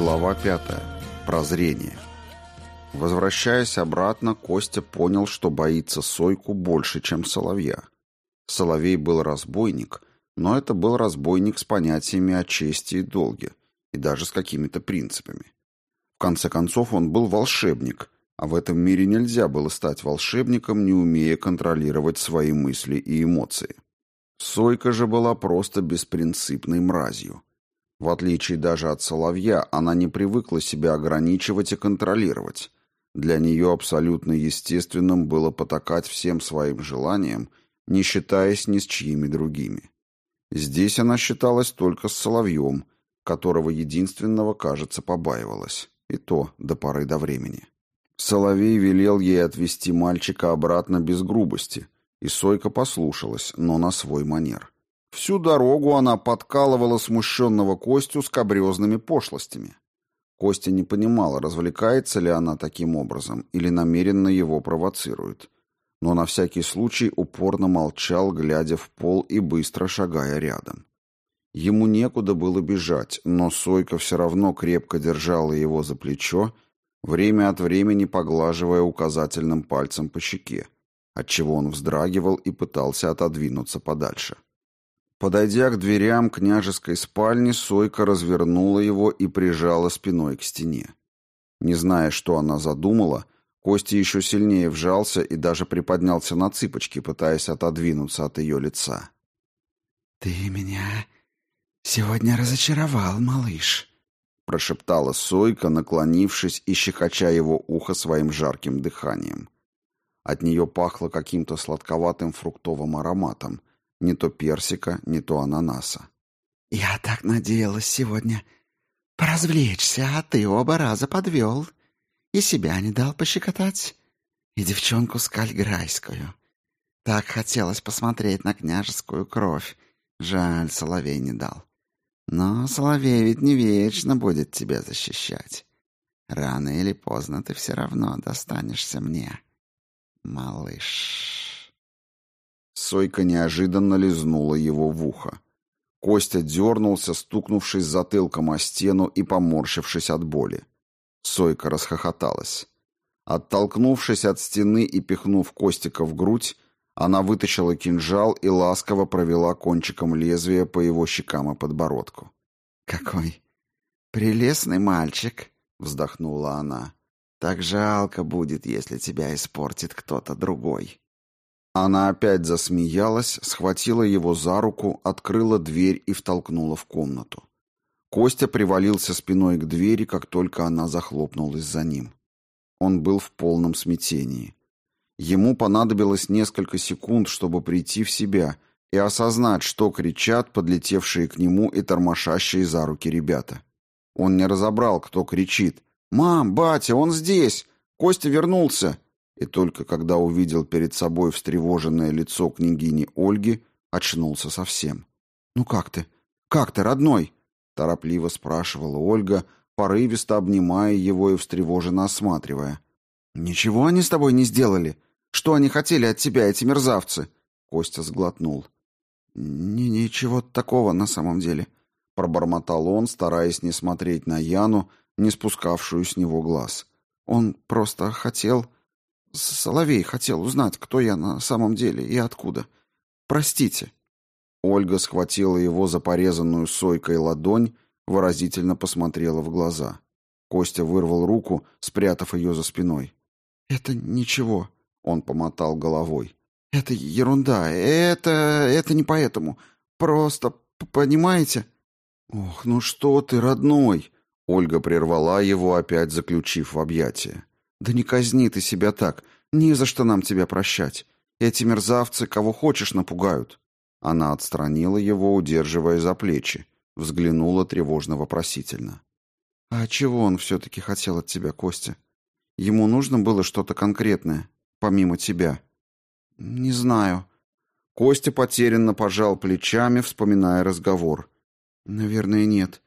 Глава пятая. Прозрение. Возвращаясь обратно, Костя понял, что боится Сойку больше, чем Соловья. Соловей был разбойник, но это был разбойник с понятиями о чести и долге, и даже с какими-то принципами. В конце концов, он был волшебник, а в этом мире нельзя было стать волшебником, не умея контролировать свои мысли и эмоции. Сойка же была просто беспринципной мразью. В отличие даже от соловья, она не привыкла себя ограничивать и контролировать. Для нее абсолютно естественным было потакать всем своим желаниям, не считаясь ни с чьими другими. Здесь она считалась только с соловьем, которого единственного, кажется, побаивалась, и то до поры до времени. Соловей велел ей отвести мальчика обратно без грубости, и Сойка послушалась, но на свой манер. Всю дорогу она подкалывала смущенного Костю скобрезными пошлостями. Костя не понимала, развлекается ли она таким образом или намеренно его провоцирует. Но на всякий случай упорно молчал, глядя в пол и быстро шагая рядом. Ему некуда было бежать, но Сойка все равно крепко держала его за плечо, время от времени поглаживая указательным пальцем по щеке, отчего он вздрагивал и пытался отодвинуться подальше. Подойдя к дверям княжеской спальни, Сойка развернула его и прижала спиной к стене. Не зная, что она задумала, Костя еще сильнее вжался и даже приподнялся на цыпочки, пытаясь отодвинуться от ее лица. «Ты меня сегодня разочаровал, малыш», — прошептала Сойка, наклонившись и щекоча его ухо своим жарким дыханием. От нее пахло каким-то сладковатым фруктовым ароматом, не то персика, не то ананаса. «Я так надеялась сегодня поразвлечься, а ты оба раза подвел. И себя не дал пощекотать, и девчонку скальграйскую. Так хотелось посмотреть на княжескую кровь. Жаль, Соловей не дал. Но Соловей ведь не вечно будет тебя защищать. Рано или поздно ты все равно достанешься мне, малыш». Сойка неожиданно лизнула его в ухо. Костя дернулся, стукнувшись затылком о стену и поморщившись от боли. Сойка расхохоталась. Оттолкнувшись от стены и пихнув Костика в грудь, она вытащила кинжал и ласково провела кончиком лезвия по его щекам и подбородку. «Какой прелестный мальчик!» — вздохнула она. «Так жалко будет, если тебя испортит кто-то другой». Она опять засмеялась, схватила его за руку, открыла дверь и втолкнула в комнату. Костя привалился спиной к двери, как только она захлопнулась за ним. Он был в полном смятении. Ему понадобилось несколько секунд, чтобы прийти в себя и осознать, что кричат подлетевшие к нему и тормошащие за руки ребята. Он не разобрал, кто кричит. «Мам, батя, он здесь! Костя вернулся!» И только когда увидел перед собой встревоженное лицо княгини Ольги, очнулся совсем. «Ну как ты? Как ты, родной?» — торопливо спрашивала Ольга, порывисто обнимая его и встревоженно осматривая. «Ничего они с тобой не сделали? Что они хотели от тебя, эти мерзавцы?» Костя сглотнул. «Не «Ничего такого на самом деле», — пробормотал он, стараясь не смотреть на Яну, не спускавшую с него глаз. «Он просто хотел...» Соловей хотел узнать, кто я на самом деле и откуда. Простите». Ольга схватила его за порезанную сойкой ладонь, выразительно посмотрела в глаза. Костя вырвал руку, спрятав ее за спиной. «Это ничего», — он помотал головой. «Это ерунда. Это... это не поэтому. Просто... понимаете?» «Ох, ну что ты, родной!» Ольга прервала его, опять заключив в объятия. «Да не казни ты себя так. Ни за что нам тебя прощать. Эти мерзавцы кого хочешь напугают». Она отстранила его, удерживая за плечи. Взглянула тревожно-вопросительно. «А чего он все-таки хотел от тебя, Костя? Ему нужно было что-то конкретное, помимо тебя?» «Не знаю». Костя потерянно пожал плечами, вспоминая разговор. «Наверное, нет.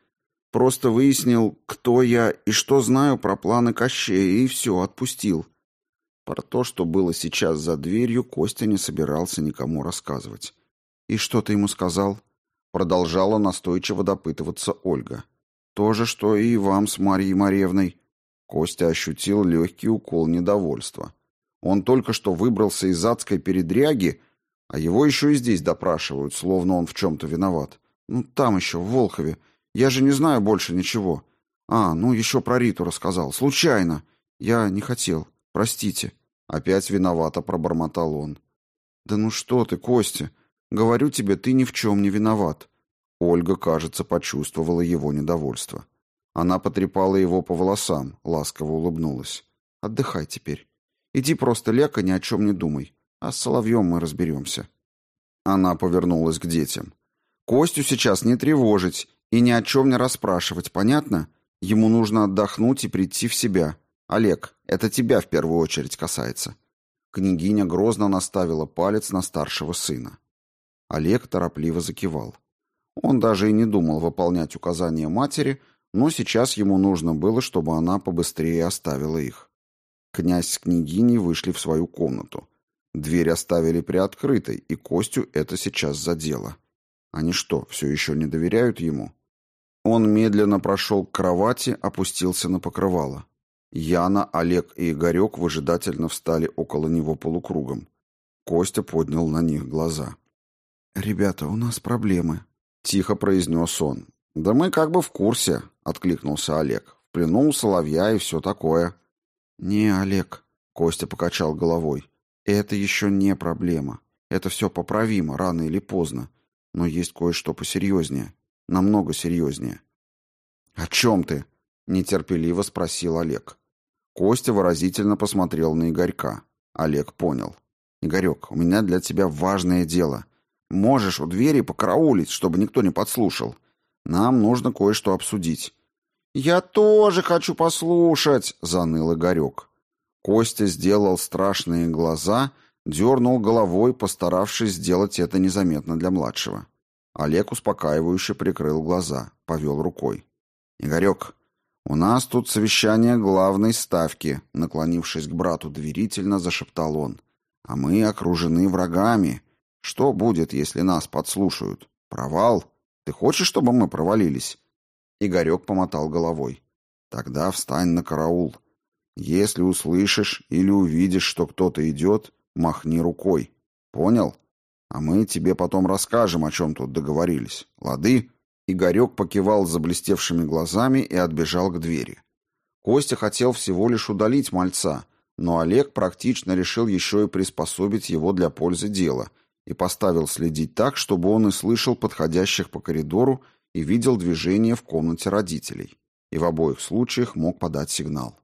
Просто выяснил, кто я и что знаю про планы Кощея, и все, отпустил. Про то, что было сейчас за дверью, Костя не собирался никому рассказывать. «И что ты ему сказал?» Продолжала настойчиво допытываться Ольга. То же, что и вам с Марьей Маревной. Костя ощутил легкий укол недовольства. Он только что выбрался из адской передряги, а его еще и здесь допрашивают, словно он в чем-то виноват. Ну, там еще, в Волхове. Я же не знаю больше ничего. А, ну, еще про Риту рассказал. Случайно. Я не хотел. Простите. Опять виновато пробормотал он. Да ну что ты, Костя. Говорю тебе, ты ни в чем не виноват. Ольга, кажется, почувствовала его недовольство. Она потрепала его по волосам, ласково улыбнулась. «Отдыхай теперь. Иди просто ляка, ни о чем не думай. А с Соловьем мы разберемся». Она повернулась к детям. «Костю сейчас не тревожить и ни о чем не расспрашивать, понятно? Ему нужно отдохнуть и прийти в себя. Олег, это тебя в первую очередь касается». Княгиня грозно наставила палец на старшего сына. Олег торопливо закивал. Он даже и не думал выполнять указания матери, но сейчас ему нужно было, чтобы она побыстрее оставила их. Князь с княгиней вышли в свою комнату. Дверь оставили приоткрытой, и Костю это сейчас задело. Они что, все еще не доверяют ему? Он медленно прошел к кровати, опустился на покрывало. Яна, Олег и Игорек выжидательно встали около него полукругом. Костя поднял на них глаза. «Ребята, у нас проблемы», — тихо произнес он. «Да мы как бы в курсе», — откликнулся Олег. «В плену у соловья и все такое». «Не, Олег», — Костя покачал головой. «Это еще не проблема. Это все поправимо, рано или поздно. Но есть кое-что посерьезнее. Намного серьезнее». «О чем ты?» — нетерпеливо спросил Олег. Костя выразительно посмотрел на Игорька. Олег понял. «Игорек, у меня для тебя важное дело. Можешь у двери покараулить, чтобы никто не подслушал. Нам нужно кое-что обсудить». «Я тоже хочу послушать», — заныл Игорек. Костя сделал страшные глаза, дернул головой, постаравшись сделать это незаметно для младшего. Олег успокаивающе прикрыл глаза, повел рукой. «Игорек, у нас тут совещание главной ставки», — наклонившись к брату доверительно, зашептал он. «А мы окружены врагами. Что будет, если нас подслушают? Провал? Ты хочешь, чтобы мы провалились?» Игорек помотал головой. «Тогда встань на караул. Если услышишь или увидишь, что кто-то идет, махни рукой. Понял? А мы тебе потом расскажем, о чем тут договорились. Лады?» Игорек покивал заблестевшими глазами и отбежал к двери. Костя хотел всего лишь удалить мальца, но Олег практично решил еще и приспособить его для пользы дела — и поставил следить так, чтобы он и слышал подходящих по коридору и видел движение в комнате родителей, и в обоих случаях мог подать сигнал.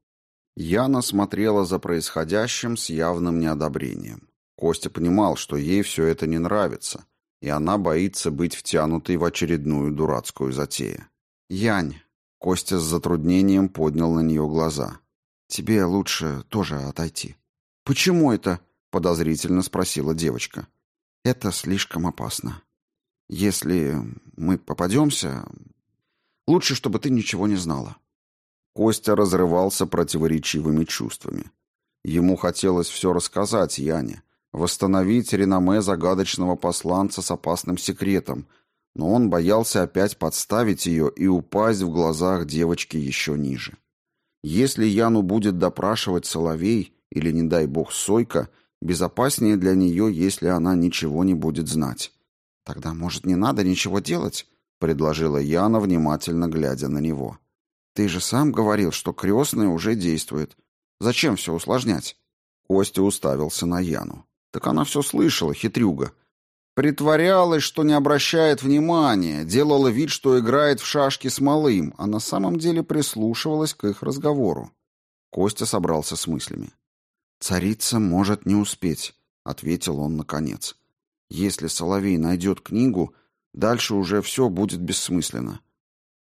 Яна смотрела за происходящим с явным неодобрением. Костя понимал, что ей все это не нравится, и она боится быть втянутой в очередную дурацкую затею. «Янь!» — Костя с затруднением поднял на нее глаза. «Тебе лучше тоже отойти». «Почему это?» — подозрительно спросила девочка. Это слишком опасно. Если мы попадемся, лучше, чтобы ты ничего не знала». Костя разрывался противоречивыми чувствами. Ему хотелось все рассказать Яне, восстановить реноме загадочного посланца с опасным секретом, но он боялся опять подставить ее и упасть в глазах девочки еще ниже. Если Яну будет допрашивать Соловей или, не дай бог, Сойка, Безопаснее для нее, если она ничего не будет знать. «Тогда, может, не надо ничего делать?» — предложила Яна, внимательно глядя на него. «Ты же сам говорил, что крестная уже действует. Зачем все усложнять?» Костя уставился на Яну. «Так она все слышала, хитрюга. Притворялась, что не обращает внимания, делала вид, что играет в шашки с малым, а на самом деле прислушивалась к их разговору». Костя собрался с мыслями. «Царица может не успеть», — ответил он наконец. «Если Соловей найдет книгу, дальше уже все будет бессмысленно.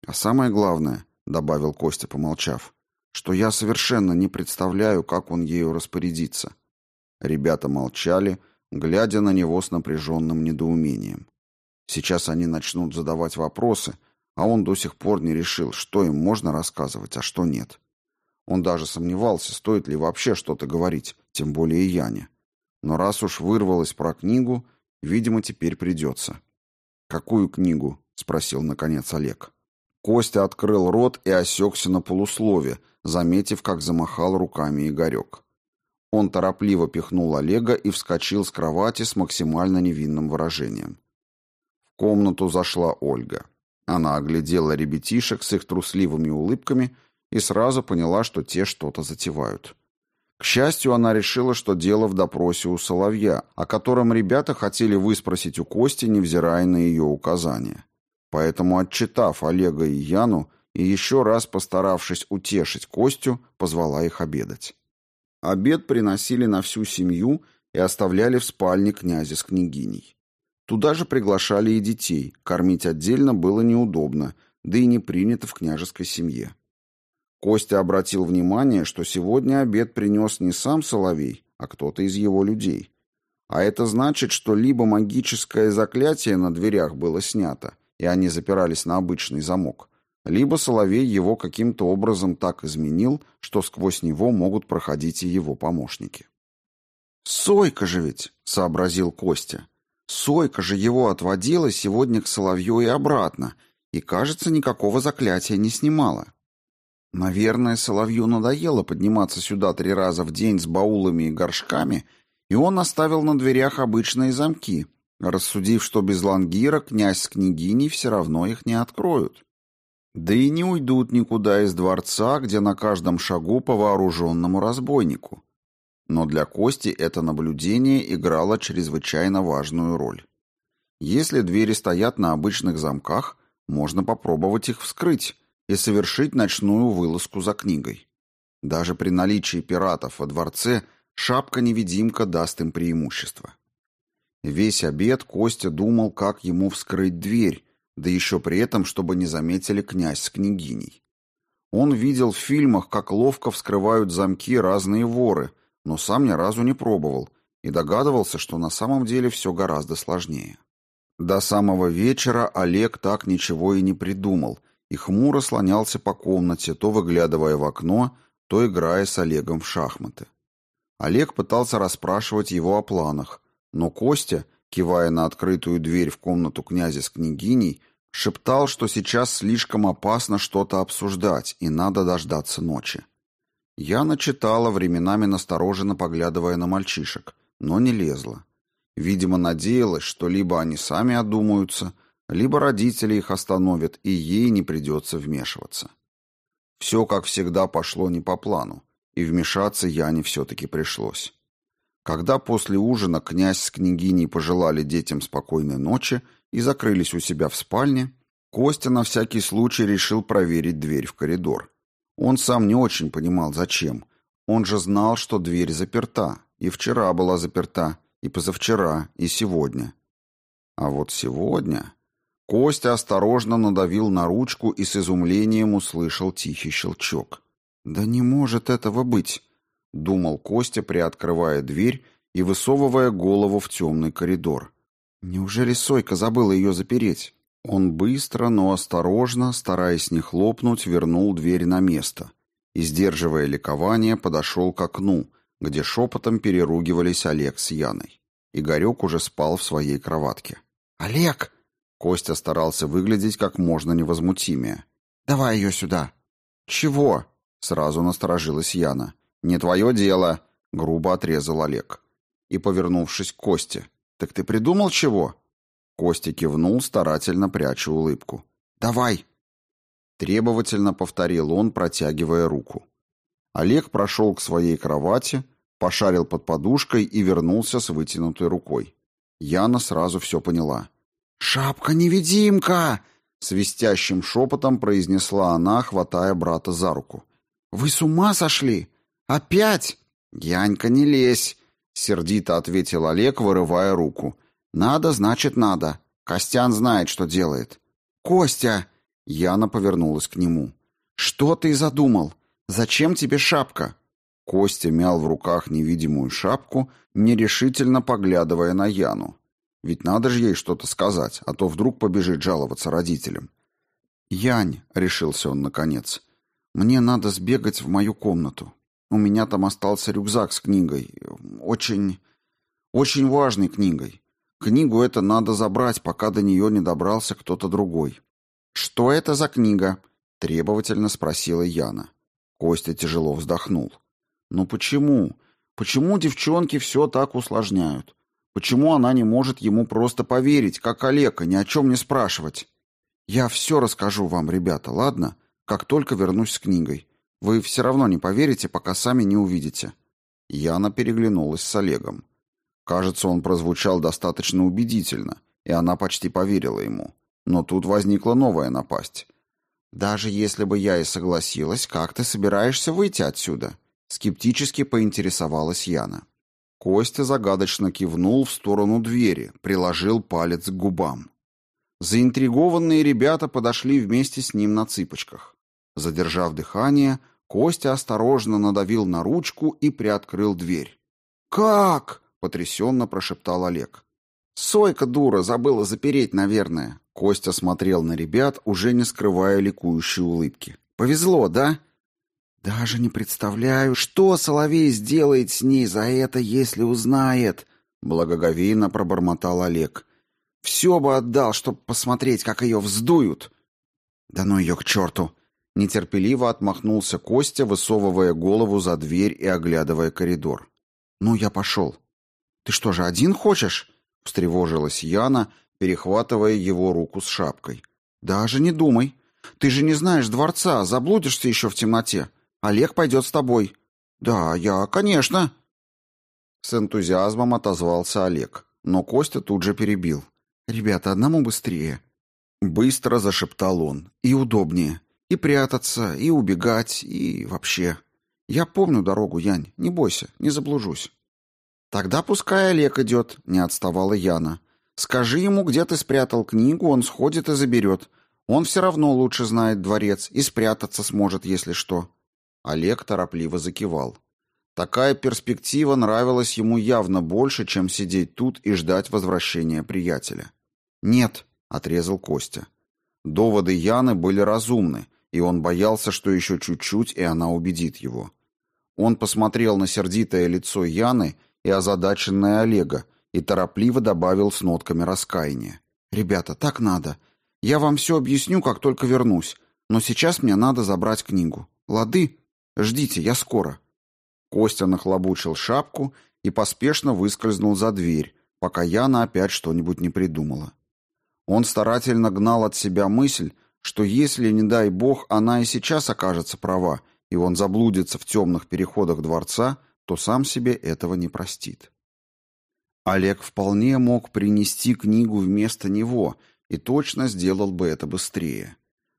А самое главное, — добавил Костя, помолчав, — что я совершенно не представляю, как он ею распорядится». Ребята молчали, глядя на него с напряженным недоумением. Сейчас они начнут задавать вопросы, а он до сих пор не решил, что им можно рассказывать, а что нет. Он даже сомневался, стоит ли вообще что-то говорить, тем более Яне. Но раз уж вырвалось про книгу, видимо, теперь придется. «Какую книгу?» — спросил, наконец, Олег. Костя открыл рот и осекся на полуслове, заметив, как замахал руками Игорек. Он торопливо пихнул Олега и вскочил с кровати с максимально невинным выражением. В комнату зашла Ольга. Она оглядела ребятишек с их трусливыми улыбками и сразу поняла, что те что-то затевают. К счастью, она решила, что дело в допросе у Соловья, о котором ребята хотели выспросить у Кости, невзирая на ее указания. Поэтому, отчитав Олега и Яну и еще раз постаравшись утешить Костю, позвала их обедать. Обед приносили на всю семью и оставляли в спальне князя с княгиней. Туда же приглашали и детей, кормить отдельно было неудобно, да и не принято в княжеской семье. Костя обратил внимание, что сегодня обед принес не сам Соловей, а кто-то из его людей. А это значит, что либо магическое заклятие на дверях было снято, и они запирались на обычный замок, либо Соловей его каким-то образом так изменил, что сквозь него могут проходить и его помощники. «Сойка же ведь!» — сообразил Костя. «Сойка же его отводила сегодня к Соловью и обратно, и, кажется, никакого заклятия не снимала». Наверное, Соловью надоело подниматься сюда три раза в день с баулами и горшками, и он оставил на дверях обычные замки, рассудив, что без лангира князь с княгиней все равно их не откроют. Да и не уйдут никуда из дворца, где на каждом шагу по вооруженному разбойнику. Но для Кости это наблюдение играло чрезвычайно важную роль. Если двери стоят на обычных замках, можно попробовать их вскрыть и совершить ночную вылазку за книгой. Даже при наличии пиратов во дворце шапка-невидимка даст им преимущество. Весь обед Костя думал, как ему вскрыть дверь, да еще при этом, чтобы не заметили князь с княгиней. Он видел в фильмах, как ловко вскрывают замки разные воры, но сам ни разу не пробовал и догадывался, что на самом деле все гораздо сложнее. До самого вечера Олег так ничего и не придумал и хмуро слонялся по комнате, то выглядывая в окно, то играя с Олегом в шахматы. Олег пытался расспрашивать его о планах, но Костя, кивая на открытую дверь в комнату князя с княгиней, Шептал, что сейчас слишком опасно что-то обсуждать, и надо дождаться ночи. Я начитала, временами настороженно поглядывая на мальчишек, но не лезла. Видимо, надеялась, что либо они сами одумаются, либо родители их остановят, и ей не придется вмешиваться. Все, как всегда, пошло не по плану, и вмешаться Яне все-таки пришлось. Когда после ужина князь с княгиней пожелали детям спокойной ночи, и закрылись у себя в спальне, Костя на всякий случай решил проверить дверь в коридор. Он сам не очень понимал, зачем. Он же знал, что дверь заперта. И вчера была заперта, и позавчера, и сегодня. А вот сегодня... Костя осторожно надавил на ручку и с изумлением услышал тихий щелчок. «Да не может этого быть!» — думал Костя, приоткрывая дверь и высовывая голову в темный коридор. Неужели Сойка забыла ее запереть? Он быстро, но осторожно, стараясь не хлопнуть, вернул дверь на место и, сдерживая ликование, подошел к окну, где шепотом переругивались Олег с Яной. Игорек уже спал в своей кроватке. «Олег!» Костя старался выглядеть как можно невозмутимее. «Давай ее сюда!» «Чего?» — сразу насторожилась Яна. «Не твое дело!» — грубо отрезал Олег. И, повернувшись к Косте, «Так ты придумал чего?» Костя кивнул, старательно пряча улыбку. «Давай!» Требовательно повторил он, протягивая руку. Олег прошел к своей кровати, пошарил под подушкой и вернулся с вытянутой рукой. Яна сразу все поняла. «Шапка-невидимка!» — свистящим шепотом произнесла она, хватая брата за руку. «Вы с ума сошли? Опять?» «Янька, не лезь!» Сердито ответил Олег, вырывая руку. «Надо, значит, надо. Костян знает, что делает». «Костя!» Яна повернулась к нему. «Что ты задумал? Зачем тебе шапка?» Костя мял в руках невидимую шапку, нерешительно поглядывая на Яну. Ведь надо же ей что-то сказать, а то вдруг побежит жаловаться родителям. «Янь», — решился он наконец, — «мне надо сбегать в мою комнату. У меня там остался рюкзак с книгой. Очень... очень важной книгой. Книгу это надо забрать, пока до нее не добрался кто-то другой. «Что это за книга?» — требовательно спросила Яна. Костя тяжело вздохнул. «Ну почему? Почему девчонки все так усложняют? Почему она не может ему просто поверить, как Олега, ни о чем не спрашивать? Я все расскажу вам, ребята, ладно? Как только вернусь с книгой. Вы все равно не поверите, пока сами не увидите». Яна переглянулась с Олегом. Кажется, он прозвучал достаточно убедительно, и она почти поверила ему. Но тут возникла новая напасть. «Даже если бы я и согласилась, как ты собираешься выйти отсюда?» Скептически поинтересовалась Яна. Костя загадочно кивнул в сторону двери, приложил палец к губам. Заинтригованные ребята подошли вместе с ним на цыпочках. Задержав дыхание, Костя осторожно надавил на ручку и приоткрыл дверь. «Как?» — потрясенно прошептал Олег. «Сойка, дура, забыла запереть, наверное». Костя смотрел на ребят, уже не скрывая ликующей улыбки. «Повезло, да?» «Даже не представляю, что Соловей сделает с ней за это, если узнает», — благоговейно пробормотал Олег. «Все бы отдал, чтобы посмотреть, как ее вздуют». «Да ну ее к черту!» — нетерпеливо отмахнулся Костя, высовывая голову за дверь и оглядывая коридор. «Ну, я пошел». «Ты что же, один хочешь?» — встревожилась Яна, перехватывая его руку с шапкой. «Даже не думай. Ты же не знаешь дворца, заблудишься еще в темноте. Олег пойдет с тобой». «Да, я, конечно». С энтузиазмом отозвался Олег, но Костя тут же перебил. «Ребята, одному быстрее». Быстро зашептал он. «И удобнее. И прятаться, и убегать, и вообще. Я помню дорогу, Янь, не бойся, не заблужусь». «Тогда пускай Олег идет», — не отставала Яна. «Скажи ему, где ты спрятал книгу, он сходит и заберет. Он все равно лучше знает дворец и спрятаться сможет, если что». Олег торопливо закивал. Такая перспектива нравилась ему явно больше, чем сидеть тут и ждать возвращения приятеля. «Нет», — отрезал Костя. Доводы Яны были разумны, и он боялся, что еще чуть-чуть, и она убедит его. Он посмотрел на сердитое лицо Яны и озадаченное Олега и торопливо добавил с нотками раскаяния. «Ребята, так надо. Я вам все объясню, как только вернусь, но сейчас мне надо забрать книгу. Лады?» Ждите, я скоро. Костя нахлобучил шапку и поспешно выскользнул за дверь, пока Яна опять что-нибудь не придумала. Он старательно гнал от себя мысль, что если, не дай бог, она и сейчас окажется права, и он заблудится в темных переходах дворца, то сам себе этого не простит. Олег вполне мог принести книгу вместо него и точно сделал бы это быстрее.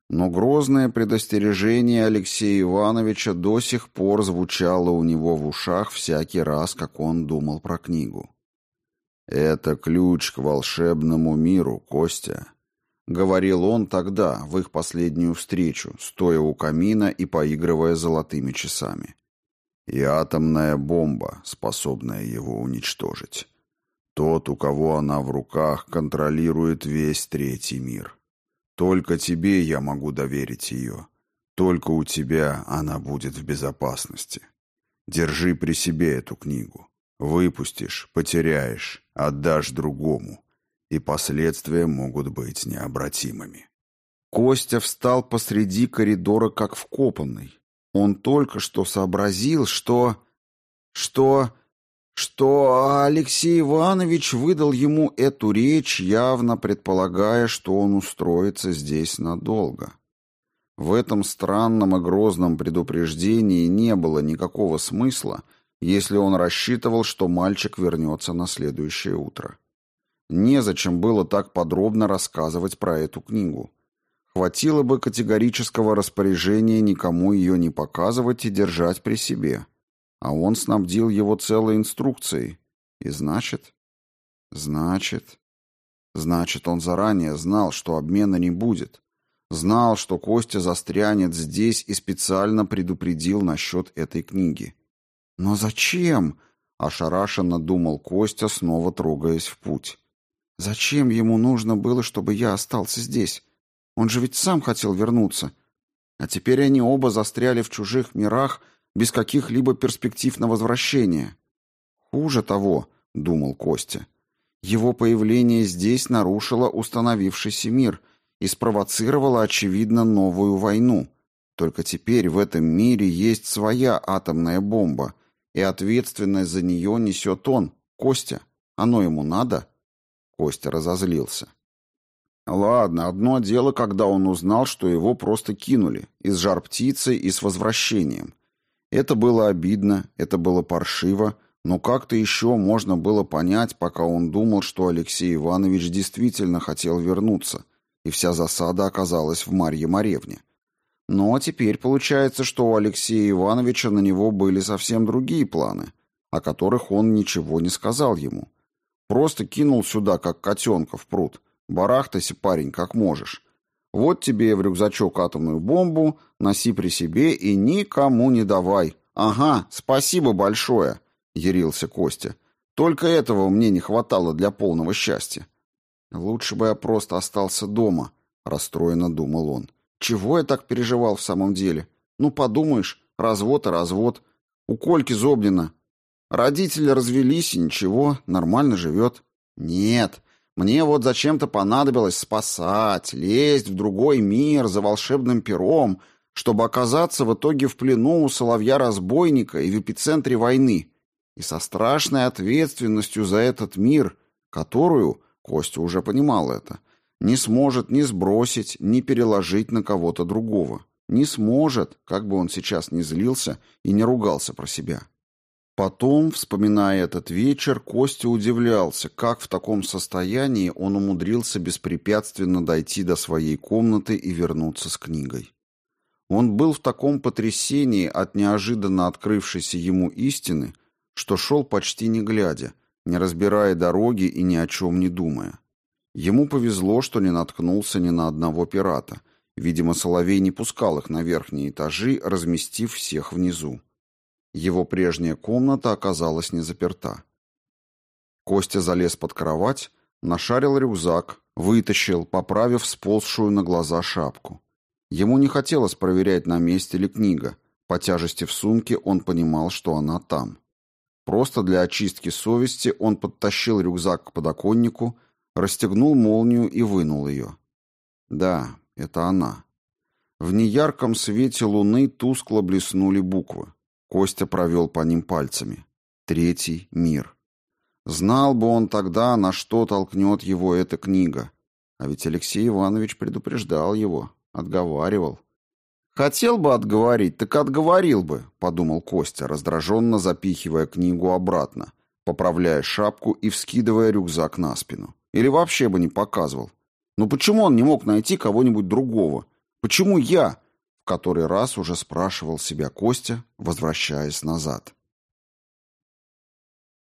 Но грозное предостережение Алексея Ивановича до сих пор звучало у него в ушах всякий раз, как он думал про книгу. «Это ключ к волшебному миру, Костя», — говорил он тогда, в их последнюю встречу, стоя у камина и поигрывая золотыми часами. «И атомная бомба, способная его уничтожить. Тот, у кого она в руках, контролирует весь третий мир». Только тебе я могу доверить ее. Только у тебя она будет в безопасности. Держи при себе эту книгу. Выпустишь, потеряешь, отдашь другому, и последствия могут быть необратимыми. Костя встал посреди коридора как вкопанный. Он только что сообразил, что... что что Алексей Иванович выдал ему эту речь, явно предполагая, что он устроится здесь надолго. В этом странном и грозном предупреждении не было никакого смысла, если он рассчитывал, что мальчик вернется на следующее утро. Незачем было так подробно рассказывать про эту книгу. Хватило бы категорического распоряжения никому ее не показывать и держать при себе – а он снабдил его целой инструкцией. И значит... Значит... Значит, он заранее знал, что обмена не будет. Знал, что Костя застрянет здесь и специально предупредил насчет этой книги. «Но зачем?» — ошарашенно думал Костя, снова трогаясь в путь. «Зачем ему нужно было, чтобы я остался здесь? Он же ведь сам хотел вернуться. А теперь они оба застряли в чужих мирах без каких-либо перспектив на возвращение. Хуже того, думал Костя, его появление здесь нарушило установившийся мир, и спровоцировала, очевидно, новую войну. Только теперь в этом мире есть своя атомная бомба, и ответственность за нее несет он, Костя. Оно ему надо? Костя разозлился. Ладно, одно дело, когда он узнал, что его просто кинули, из жар птицы и с возвращением. Это было обидно, это было паршиво, но как-то еще можно было понять, пока он думал, что Алексей Иванович действительно хотел вернуться, и вся засада оказалась в Марье Маревне. Но теперь получается, что у Алексея Ивановича на него были совсем другие планы, о которых он ничего не сказал ему. Просто кинул сюда, как котенка в пруд. Барахтайся, парень, как можешь. Вот тебе в рюкзачок атомную бомбу, носи при себе и никому не давай. Ага, спасибо большое, ярился Костя. Только этого мне не хватало для полного счастья. Лучше бы я просто остался дома, расстроенно думал он. Чего я так переживал в самом деле? Ну, подумаешь, развод и развод. У Кольки Зобнина. Родители развелись и ничего, нормально живет. Нет, мне вот зачем-то понадобилось спасать, лезть в другой мир за волшебным пером, чтобы оказаться в итоге в плену у соловья-разбойника и в эпицентре войны. И со страшной ответственностью за этот мир, которую, Костя уже понимал это, не сможет ни сбросить, ни переложить на кого-то другого. Не сможет, как бы он сейчас ни злился и не ругался про себя. Потом, вспоминая этот вечер, Костя удивлялся, как в таком состоянии он умудрился беспрепятственно дойти до своей комнаты и вернуться с книгой. Он был в таком потрясении от неожиданно открывшейся ему истины, что шел почти не глядя, не разбирая дороги и ни о чем не думая. Ему повезло, что не наткнулся ни на одного пирата. Видимо, Соловей не пускал их на верхние этажи, разместив всех внизу. Его прежняя комната оказалась не заперта. Костя залез под кровать, нашарил рюкзак, вытащил, поправив сползшую на глаза шапку. Ему не хотелось проверять, на месте ли книга. По тяжести в сумке он понимал, что она там. Просто для очистки совести он подтащил рюкзак к подоконнику, расстегнул молнию и вынул ее. Да, это она. В неярком свете луны тускло блеснули буквы. Костя провел по ним пальцами. Третий мир. Знал бы он тогда, на что толкнет его эта книга. А ведь Алексей Иванович предупреждал его, отговаривал. «Хотел бы отговорить, так отговорил бы», — подумал Костя, раздраженно запихивая книгу обратно, поправляя шапку и вскидывая рюкзак на спину. Или вообще бы не показывал. Но почему он не мог найти кого-нибудь другого? Почему я? Который раз уже спрашивал себя Костя, возвращаясь назад.